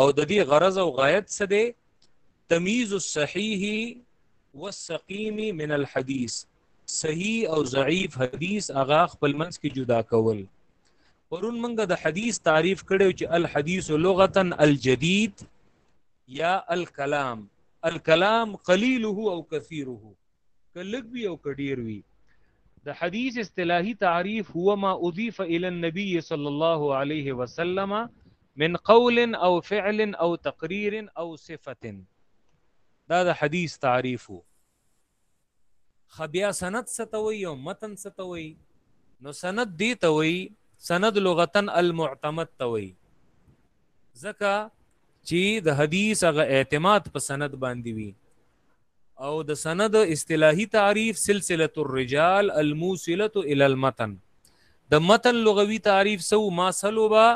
او د دې غرض او غایت څه دی تمیز الصحیح والسقیم من الحدیث صحیح او ضعیف حدیث هغه خپل منځ کې جدا کول پرون موږ د حدیث تعریف کړو چې الحدیث لغتا الجدید یا الکلام الکلام قلیله او کثیره که لږ وي او که ډیر وي د حدیث اصطلاحي تعریف هو ما اضیف الى النبي صلی الله علیه وسلم من قول او فعل او تقریر او صفت دا د حدیث تعریف وو خبیا سند ستوي او متن ستوي نو سند دی توي سند لغتن المعتمد توي ځکه چې د حدیث هغه اعتماد په سند باندې وي او د سند اصطلاحي تعریف سلسله الرجال الموصله الى المتن د متن لغوي تعریف سو ما سلوبا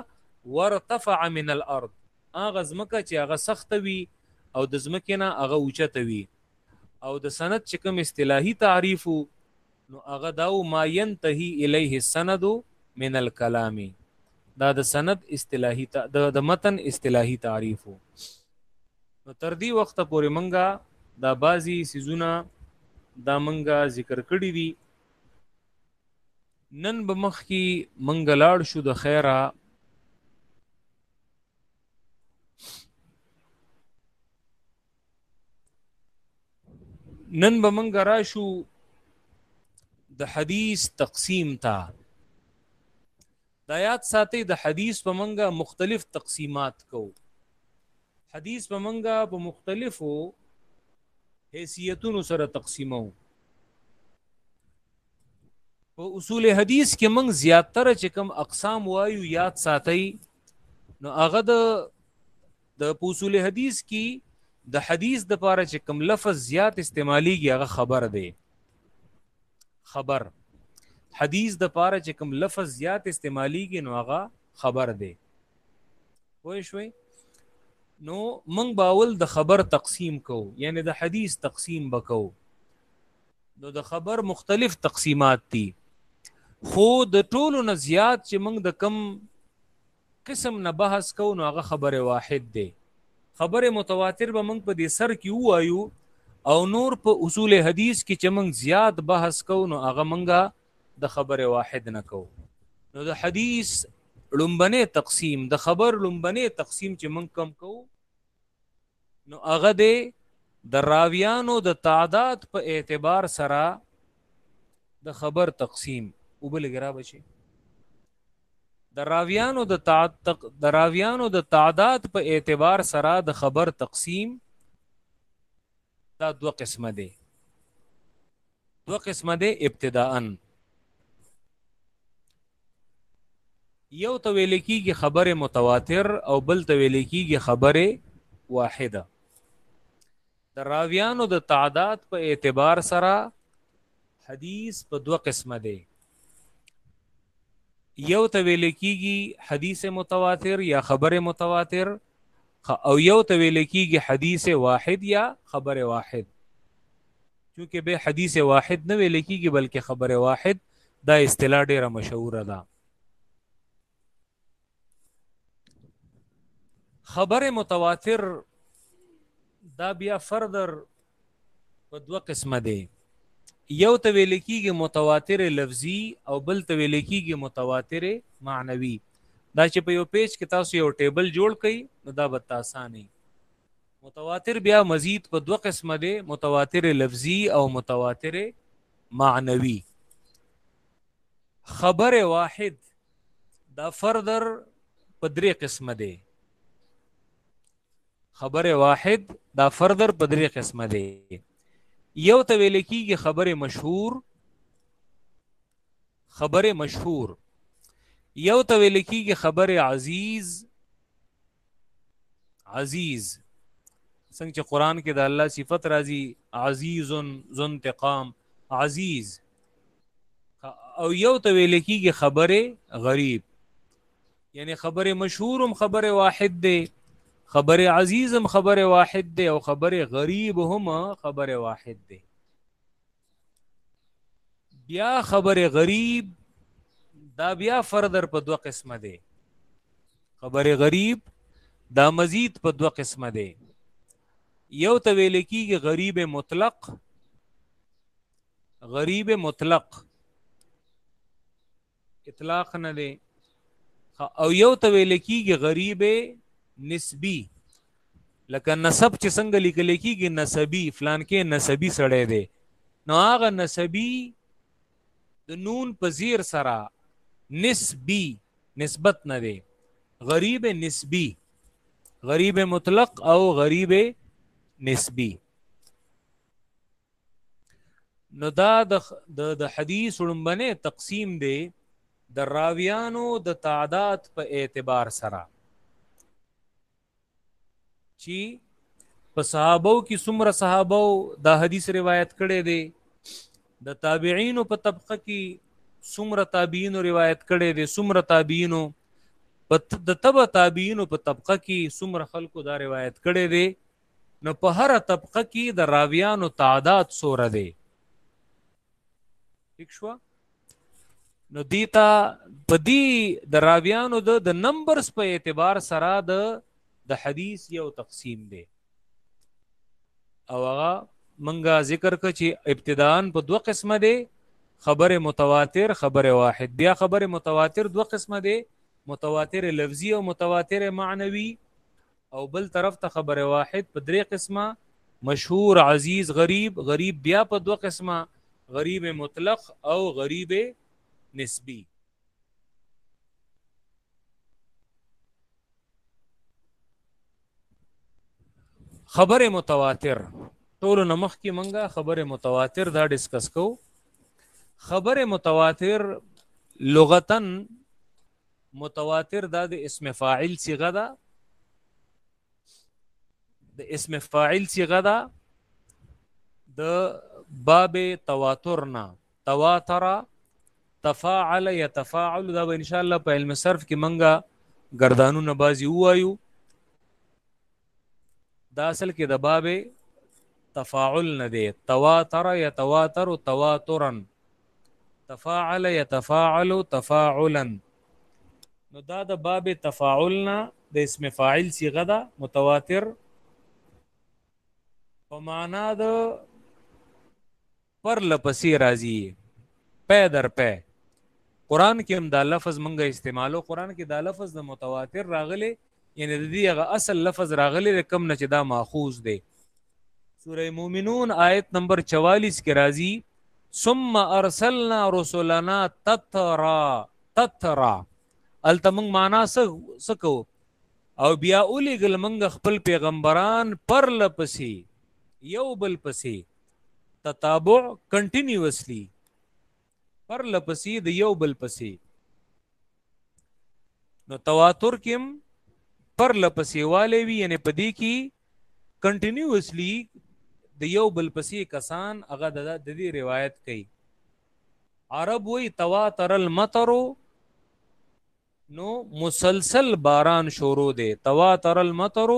ورتفع من الارض هغه زمکه چې هغه سخت وي او د زمکه نه هغه اوچته وي او د سند چې کوم اصطلاحي تعریف نو هغه دا او ما ينتهي الیه السند من الكلام دا د سند اصطلاحي د متن اصطلاحي تعریف نو تر دې وخت پورې منګه دا بازي سيزونه دا منګه ذکر کړی دي نن به مخ کې منګه لاړ شو د خیره نن به موږ راشو د حدیث تقسیم ته د آیات ساتي د حدیث په منګه مختلف تقسیمات کو حدیث په منګه په مختلفو حیثیتونو سره تقسیمو په اصول حدیث کې موږ زیاتره چې کوم اقسام وایو یاد ساتي نو هغه د د په اصول حدیث کی د حدیث د پاره چې کوم لفظ زیات استعمالیږي هغه خبر دی خبر حدیث د پاره چې کوم لفظ زیات استعمالیږي نو هغه خبر دی پوه شوي نو موږ باول د خبر تقسیم کو یعنی د حدیث تقسیم بکو نو د خبر مختلف تقسیمات دي خو د ټولو نه زیات چې موږ د کم قسم نه بحث کوو نو هغه خبر واحد دی خبر متواتر به موږ په دې سر کې وایو او نور په اصول حدیث کې چې موږ زیات بحث کوو نو هغه موږ د خبر واحد نه کوو نو د حدیث لومبنه تقسیم د خبر لومبنه تقسیم چې موږ کم کوو نو هغه دی د راویانو د تعداد په اعتبار سره د خبر تقسیم وبلګرا بچي د راویانو د تعتق د راویانو د تعداد په اعتبار سره د خبر تقسیم دا دوه قسمه دي دوه قسمه دی ابتداءا یو ته ویل کیږي خبره متواتر او بل ته ویل کیږي خبره واحده د راویانو د تعداد په اعتبار سره حدیث په دوه قسمه دی یو ته ویل کیږي حدیث متواتر یا خبر متواتر او یو ته ویل کیږي حدیث واحد یا خبر واحد چونکه به حدیث واحد نه ویل کیږي بلکې خبر واحد دا اصطلاح ډیره مشهوره ده خبر متواتر دا بیا فردر په دوه قسمه دی یو ته ویل کیږي متواتر لفظي او بل ته ویل کیږي متواتر معنوي دا چې په یو پیج کې تاسو یو ټیبل جوړ کړئ نو دا به تاسانه متواتر بیا مزید په دوه قسمه دی متواتر لفظي او متواتر معنوي خبر واحد دا فردر په درې قسمه دی خبره واحد دا فردر په درې قسمه دی یو ته ویل کیږي خبره مشهور خبره مشهور یو ته ویل کیږي خبره عزیز عزیز څنګه چې قران کې د الله صفت راځي عزیز ذو انتقام عزیز او یو ته ویل کېږي خبره غریب یعنی خبره مشهورم خبره واحد دی خبره عزیزم خبره واحد دی او خبره غریب هم خبره واحد دی بیا خبر غریب دا بیا فردر په دوه قسمه دی خبر غریب دا مزید په دوه قسمه دی یو ته ویل کیږي غریب مطلق غریب مطلق اطلاق نه دی او یو ته ویل کیږي غریب نسبی لکه نسب چې څنګه لیکل کیږي نسبی فلان کې نسبی سړی دی نو هغه نسبی د نون په زیر سره نسبی نسبت نه دی غریب نسبی غریب مطلق او غریب نسبی نو دا د حدیث لومبنه تقسیم دی د راویانو د تعداد په اعتبار سره چی په صحابو کې څومره صحابو دا حدیث روایت کړي دي د تابعین په طبقه کې څومره تابعین روایت کړي دي څومره تابعین په د تبع تابعین په طبقه کې څومره خلکو دا روایت کړي دي نو په هر طبقه کې د راویانو تعداد سوره دی ٹھیک شو نو دیتا په دی د راویانو د د نمبرز په اعتبار سره د د حدیث یو تقسیم دی او هغه منګه ذکر ک چې ابتداءن په دوه قسمه دی خبر متواتر خبر واحد بیا خبر متواتر دوه قسمه دی متواتر لفظي او متواتر معنوي او بل طرف ته خبر واحد په درې قسمه مشهور عزیز غریب غریب بیا په دوه قسمه غریب مطلق او غریب نسبی خبر متواتر ټول نمخ کې منګه خبر متواتر دا ډیسکس کو خبر متواتر لغتن متواتر دا د اسم فاعل صيغه ده د اسم فاعل صيغه ده د باب تواتر نه تواتر تفاعل يتفاعل دا به ان شاء الله په علم صرف کې منګه گردانونه بازي وایو دا اصل کې د باب تفاعل نه دی تواتر يتواتر تواترا تفاعل يتفاعل تفاعلا نو دا د باب تفاعل نه د اسم فاعل صيغه ده متواتر په معنا د پر له پسې راځي پی در پی قران کې هم دا لفظ منګه استعمالو قران کې دا لفظ د متواتر راغلي یعنی د دې هغه اصل لفظ راغلي د کم نه چې دا ماخوذ دی سوره مومنون آیت نمبر 44 کې راځي ثم ارسلنا رسلنا تترا تترا الته موږ معنا سکو او بیا اولی ګل موږ خپل پیغمبران پر لپسې یو بل پسې تتابع کنټینیوسلی پر لپسې د یو بل پسې نو تواتر کېم پر لپسې والي وي یعنی په دې کې کنټینیوسلی د یو بل پسې کسان هغه د دې روایت کوي عرب وی تواتر المطر نو مسلسل باران شروع دی تواتر المطر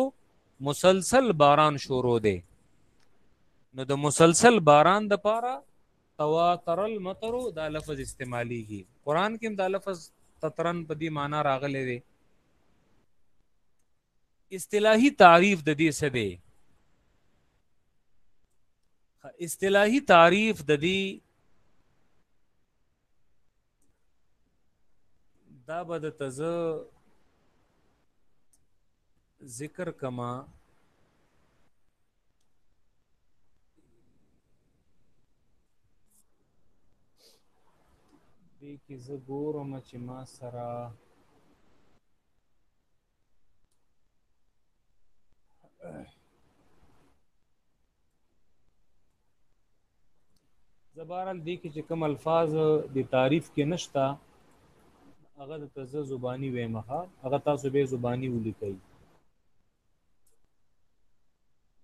مسلسل باران شروع دی نو د مسلسل باران د پاره تواتر المطر دا لفظ استعمالیږي قران کې دا لفظ تطرن په دې معنی راغلی دی اصطلاحي تعریف د دې څه دی اصطلاحي تعریف د دې دا به د تزه ذکر کما دې کې زه ګورم چې ما سره زبارل دی کې چې کوم الفاظ د تعریف کې نشتا هغه د تزه زبانی ویمخه هغه تاسو به زبانی ولیکئ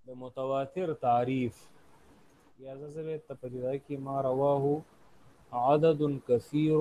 د متواتر تعریف یا زبه تپدیدا کې ما رواه عدد کثیر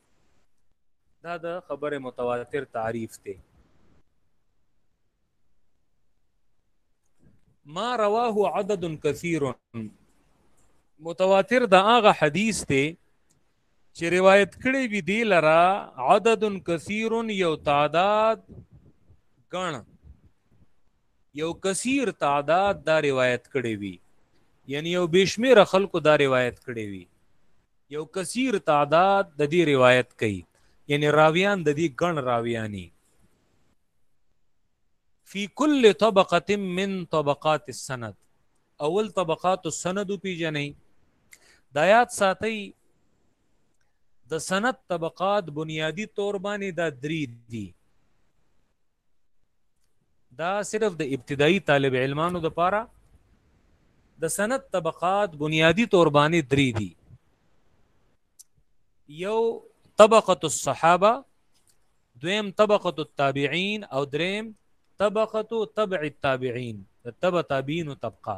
دا د خبر متواتر تعریف دی ما رواه عدد کثیر متواتر دا هغه حدیث دی چې روایت کړی وی دی لرا عدد کثیر یو تعداد غن یو کثیر تعداد دا روایت کړی وی یعنی یو بشمیر خلکو دا روایت کړی وی یو کثیر تعداد د دې روایت کوي یعنی راویان د دې ګڼ راویانی فی کل طبقه من طبقات السند اول طبقات السند پیجنې د آیات ساتي د سند طبقات بنیادی تور باندې دا درې دي دا صرف د ابتدایي طالب علمانو د پاره د سند طبقات بنیادی تور باندې درې دي یو طبقه الصحابه دویم طبقه التابعین او دریم طبقه تبع التابعین تبع تابعین طبقه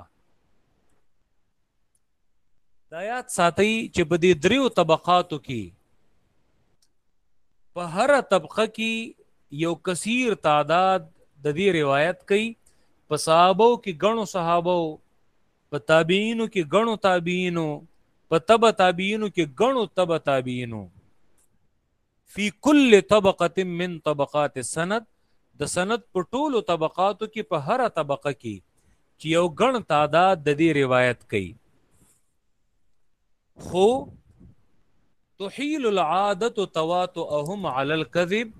دا یاد ساتئ چې په دې دریو طبقاتو کې په هر طبقه کې یو کثیر تعداد د دې روایت کوي په صحابو کې غنو صحابو په تابعینو کې غنو تابعینو په تبع تابعینو کې غنو تبع تابعینو فی کل طبقه من طبقات السند د سند په ټولو طبقاتو کې په هر طبقه کې چې یو ګڼ تعداد د دې روایت کوي خو تحیل العادت تواتؤهم علی الكذب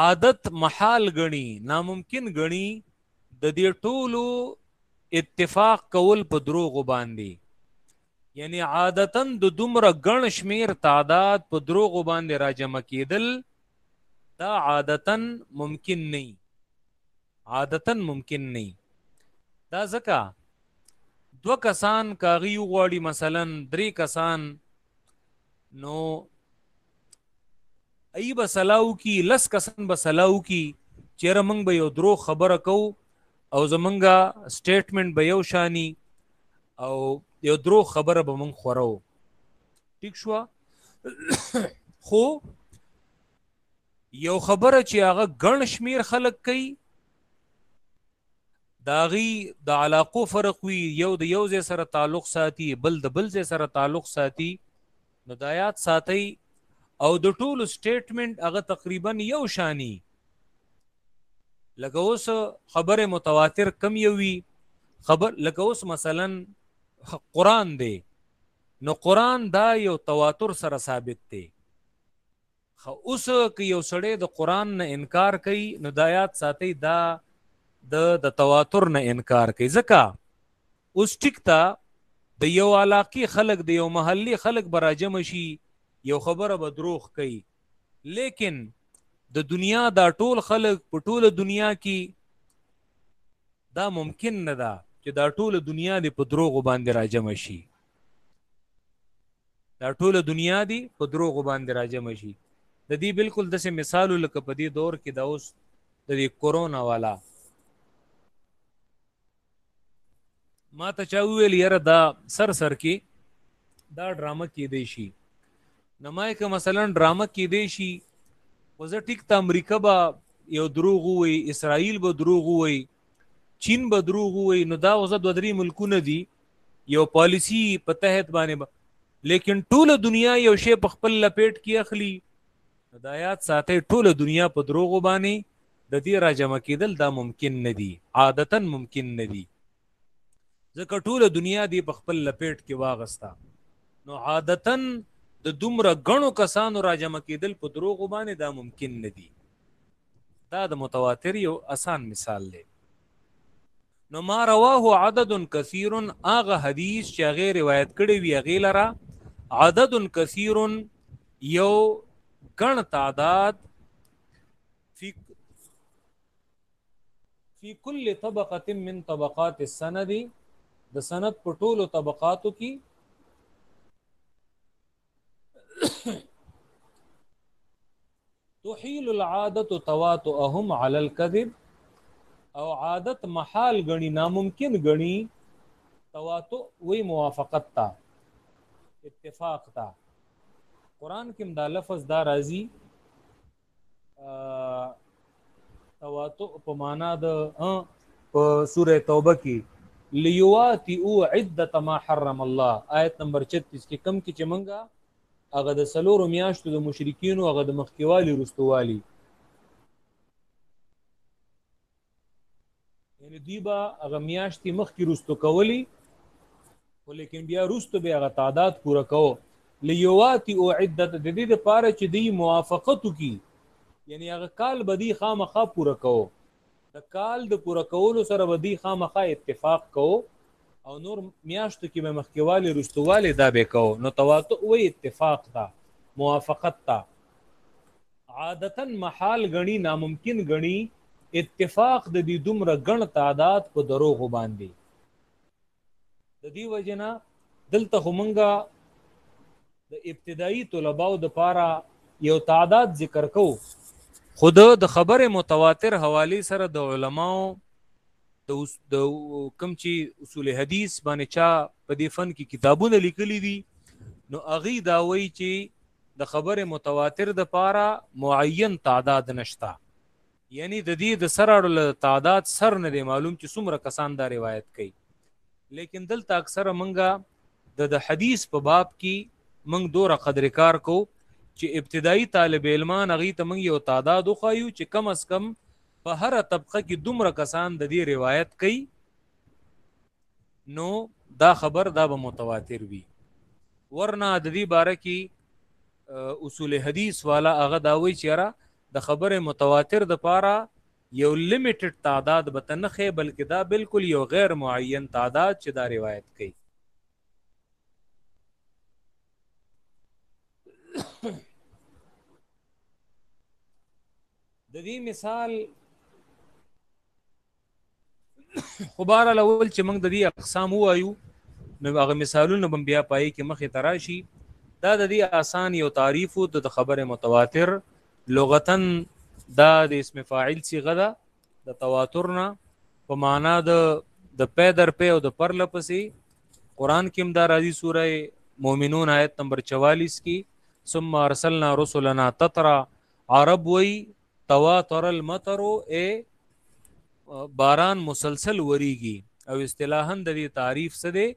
عادت محال غني ناممکن غني د دې ټولو اتفاق کول په دروغ باندې یعنی عادتا د دومره ګڼ شمیر تعداد په دروغو باندې راجمع کېدل دا عادتا ممکن نه عادتا ممکن نه دا ځکه دو کسان کاغي غواړي مثلا درې کسان نو ای بسلاو کی لس کسان بسلاو کی چیرې موږ به یو درو خبره کو او زمونږه سټیټمنټ به یو شانی او یو درو خبره به مونږ خورو ټیک شو خو یو خبره چې هغه ګڼ شمیر خلک کوي داغي د دا علاقو فرق وي یو د یو ځای سره تعلق ساتي بل د بل ځای سره تعلق ساتي نو دا یاد ساتئ او د ټولو سټیټمنټ هغه تقریبا یو شانی لکه اوس خبره متواتر کم یوي خبر لکه اوس مثلا قران دی نو قران دا یو تواتر سره ثابت دی خه اوس که یو سړی د قران نه انکار کوي نو دا یاد ساتي دا د د تواتر نه انکار کوي ځکه اوس ټیک تا د یو علاقې خلک د یو محلي خلک براجم شي یو خبره به دروغ کوي لیکن د دنیا دا ټول خلک په ټوله دنیا کې دا ممکن نه ده چې دا ټوله دنیا دې په دروغ باندې راجم شي دا ټوله دنیا دی په دروغو باندې راجمع شي د دې بالکل داسې مثال لکه په دې دور کې دا اوس د دې کورونا والا ما ته چا ویل یاره دا سر سر کې دا ډرامه کې دی شي نمای که مثلا ډرامه کې دی شي خو زه ټیک ته امریکا به یو دروغ وي اسرائیل به دروغ وي چین به دروغ وي نو دا اوس د درې ملکونه دي یو پالیسی په تحت باندې با. لیکن ټوله دنیا یو شی په خپل لپیټ کې اخلي دا یاد ساتي ټوله دنیا په دروغ باندې د دې راجم کېدل دا ممکن نه دي عادتا ممکن نه دي ځکه ټوله دنیا دی په خپل لپیټ کې واغستا نو عادتا د دومره غنو کسانو راجم کېدل په دروغ باندې دا ممکن نه دي دا د متواتر یو اسان مثال دی نو ما رواه عدد کثیر هغه حدیث چې هغه روایت کړی وی هغه لره عدد کثیر یو ګڼ تعداد فی فی کل طبقه من طبقات السند د سند په ټولو طبقاتو کې تحيل العادة تواتؤهم على الكذب او عادت محال غني ناممکن غني تواتؤ وی موافقت تا اتفاق تا قران کې دا لفظ دا راځي تواتؤ په معنا د په سوره توبه کې ليواتئو عدة ما حرم الله آیت نمبر 36 کې کم کې چې منګه هغه د سلورو میاشتو د مشرکینو هغه د مخکیوالي رستوالي یعنی دوی به هغه میاشتې مخکې رستو کولی خو لیکن بیا رستو به هغه تعداد پوره کوو لیواتی او عدت د دې لپاره چې دی موافقت کی یعنی هغه کال به دی خامخا پوره کوو د کال د پوره کولو سره به دوی خامخا اتفاق کوو او نور میاشتو کې به مخکېوالی رستوالی دا به کوو نو تواتع وی اتفاق ته موافقت ته عادتا محال غني ناممکن غني اتفاق د دې دومره غن تعداد په دروغ باندې د دې وجنه دلته همنګا د ابتدایي طلباو د پاره یو تعداد ذکر کو خود د خبر متواتر حوالی سره د علماو د د کم چی اصول حدیث باندې چا په دې فن کې کتابونه لیکلي دي نو اغي دا وی چې د خبر متواتر د پاره معین تعداد نشتا یعنی ددی د سراړو له تعداد سر نه دی معلوم چې څومره کسان دا روایت کوي لیکن دلته اکثره منګه د د حدیث په باب کې منګ دوره قدر کار کو چې ابتدایي طالب علمان هغه ته منګ یو تعداد خو یو چې کم اس کم په هر طبقه کې دومره کسان د دې روایت کوي نو دا خبر دا به متواتر وي ورنه د دې باره کې اصول حدیث والا هغه دا وایي چې را د خبره متواتر د پاره یو لیمیټډ تعداد به تنخې بلکې دا بالکل یو غیر معین تعداد چې دا روایت کوي د دې مثال خو بار الاول چې موږ د دې اقسام وایو نو هغه مثالونه بم بیا پای کې مخې تراشي دا د دې آسان یو تعریف او د خبره متواتر لغتن دا د اسم فاعل صيغه ده د تواتر نه په معنا د د پې در پې او د پر لپسې قران کې هم دا راځي سوره مؤمنون آیت نمبر 44 کې ثم ارسلنا رسلنا تترا عرب وی تواتر المطر اے باران مسلسل وریږي او اصطلاحا د دې تعریف څه دی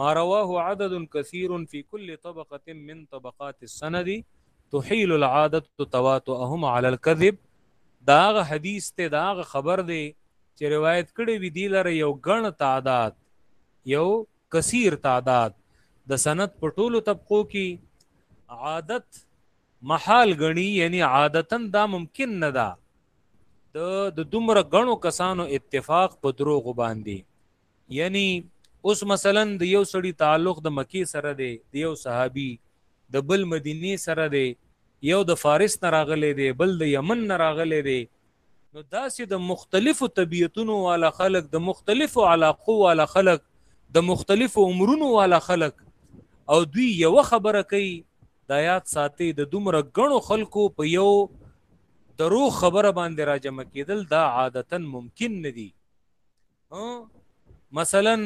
ما رواه عدد كثير في كل طبقه من طبقات السند تحيل العاده تواتؤهم على الكذب دا هغه حدیث ته دا هغه خبر دی چې روایت کړي وی دی لره یو غن تعداد یو کثیر تعداد د سند په ټولو طبقو کې عادت محال غني یعنی عادتا دا ممکن نه ده د د دومره غنو کسانو اتفاق په دروغ باندې یعنی اوس مثلا د یو سړی تعلق د مکی سره دی د یو صحابي د بل مدینه سره دی یو د فارس نه راغلی دی بل د یمن نه راغلی دی نو داسې د مختلفو طبیعتونو والا خلق د مختلفو علاقو والا خلق د مختلفو عمرونو والا خلق او دوی یو خبره کوي دا یاد ساتي د دومره غنو خلکو په یو درو خبره باندې راجمه کېدل دا عادتا ممکن ندي مثلا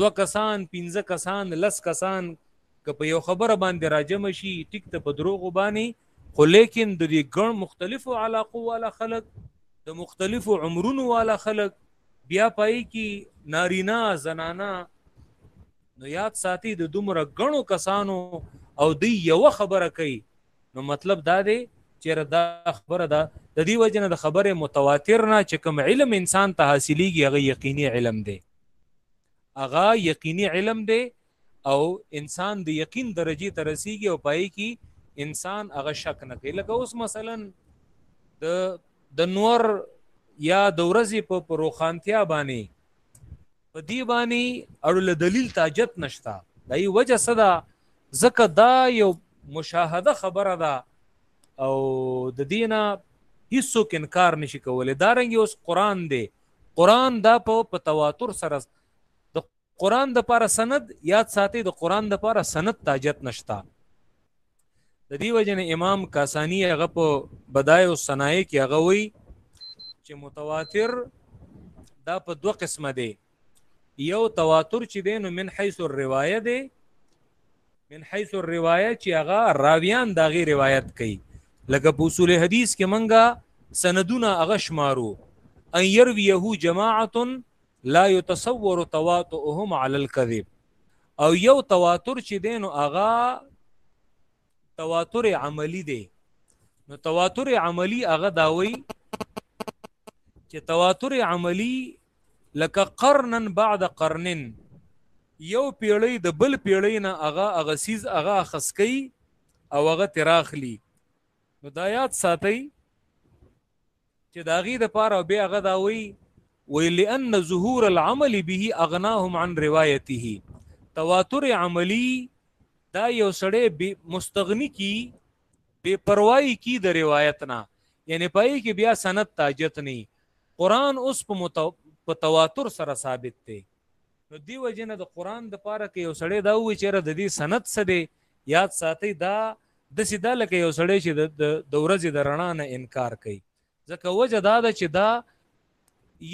دو کسان پنځه کسان لس کسان که په یو خبره باندې راجم شي ټیک ته په دروغ باندې خو لیکن د دې ګڼ مختلفو علاقو والا خلک د مختلفو عمرونو والا خلک بیا پای کې نارینا زنانا نو یاد ساتي د دومره غنو کسانو او دی یو خبره کوي نو مطلب دا دی چیرې دا خبره ده د دې وجه نه د خبرې متواتر نه چې کوم علم انسان ته حاصلېږي هغه یقیني علم دی هغه یقیني علم دی او انسان د یقین درجه ته رسیږي او پای کې انسان هغه شک نه کوي لکه اوس مثلا د د نور یا د ورځې په روخانتیا باندې په دې باندې اړو له دلیل تاجت نشته دای وجه څه ده ځکه دا یو مشاهده خبره ده او د دینه هیڅوک انکار نشي کولای دا رنګ اوس قران دی قران دا په تواتر سره د قران د لپاره سند یاد ساتي د قران د لپاره سند تاجت نشته د دې وجه نه امام کاسانی هغه په بدای او صنایع کې هغه وی چې متواتر دا په دوه قسمه دی یو تواتر چې دی نو من حیث الروایه دی من حیث الروایه چې هغه راویان دا غي روایت کوي لکه په اصول حدیث کې منګه سندونه هغه شمارو ان يرويه جماعه لا يتصور تواطؤهم على الكذب او یو تواتر چې دی نو هغه تواتر عملی دی نو تواتر عملی هغه داوي چې تواتر عملی لکه قرنن بعد قرنن یو پیړی د بل پیړی نه هغه هغه سیز هغه خسکی او هغه تراخلی نو دا یاد ساتي چې د هغې دپاره او بیا هغه دا وایي وایي لأن ظهور العمل به اغناهم عن روایته تواتر عملی دا یو سړی مستغنی کی بے پروايي کی د روایت نه یعنی پای کې بیا سند تاجت نه قران اوس په مت... په تواتر سره ثابت دی نو دی وجنه د قران د پاره کې یو سړی دا وی چې د دې سند څه دی یاد ساتئ دا داسې ده لکه یو سړی چې د د ورځې د رڼا نه انکار کوي ځکه وجه دا ده چې دا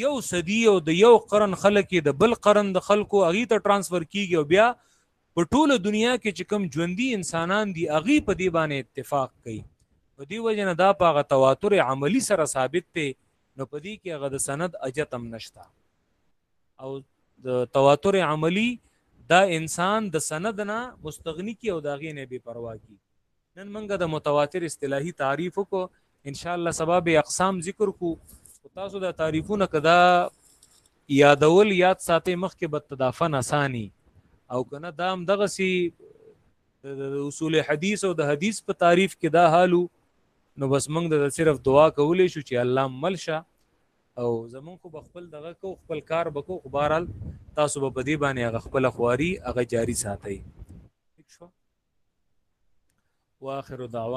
یو صدی او د یو قرن خلک د بل قرن د خلکو اغي ته ترانسفر کیږي او بیا په ټوله دنیا کې چې کم ژوندۍ انسانان دي اغي په دی باندې اتفاق کوي په دی وجه نه دا پاغه تواتر عملی سره ثابت ته نو په دی کې هغه د سند اجتم نشتا او د تواتر عملی دا انسان د سند نه مستغنی کی او دا غی نه بی پروا کی نن منګه د متواتر اصطلاحی تعریف کو ان شاء الله سبب اقسام ذکر کو او تاسو دا تعریفونه کدا یادول یاد ساتي مخ کې بد تدافن اسانی او کنه دا هم دغه سی اصول حدیث او د حدیث په تعریف کې دا حالو نو بس موږ د صرف دعا کولې شو چې الله ملشه او زمون خو بخپل دغه کو خپل کار بکو خو بهرال تاسو به بدی باندې هغه خپل خواري هغه جاری ساتي واخر دعوانا